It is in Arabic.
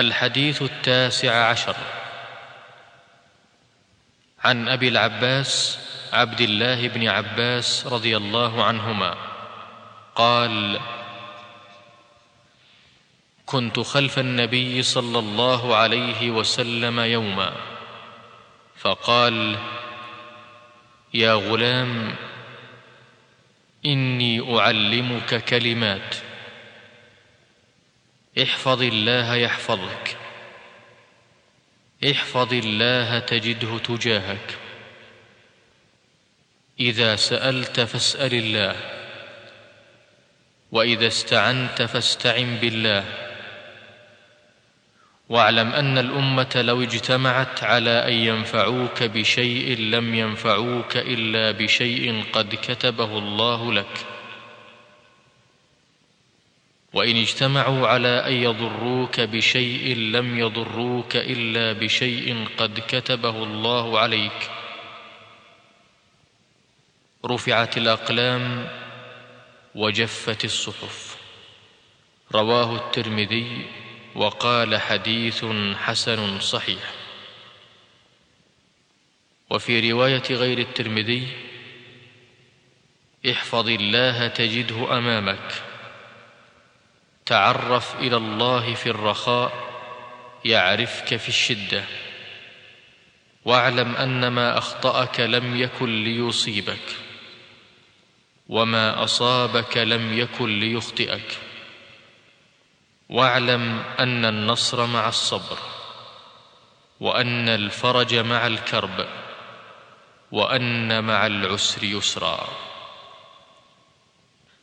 الحديث التاسع عشر. عن أبي العباس عبد الله بن عباس رضي الله عنهما قال كنت خلف النبي صلى الله عليه وسلم يوما فقال يا غلام إني أعلمك كلمات. احفظ الله يحفظك. احفظ الله تجده تجاهك. إذا سألت فاسأل الله. وإذا استعنت فاستعن بالله. واعلم أن الأمة لو اجتمعت على أن ينفعوك بشيء لم ينفعوك إلا بشيء قد كتبه الله لك. وإن اجتمعوا على أن يضروك بشيء لم يضروك إلا بشيء قد كتبه الله عليك. رفعت الأقلام وجفت الصحف. رواه الترمذي وقال حديث حسن صحيح. وفي رواية غير الترمذي احفظ الله تجده أمامك. تعرف إلى الله في الرخاء يعرفك في الشدة. واعلم أن ما أخطأك لم يكن ليصيبك وما أصابك لم يكن ليخطئك. واعلم أن النصر مع الصبر وأن الفرج مع الكرب وأن مع العسر يسرا.